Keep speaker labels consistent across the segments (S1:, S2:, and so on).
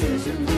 S1: decision.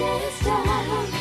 S1: this time.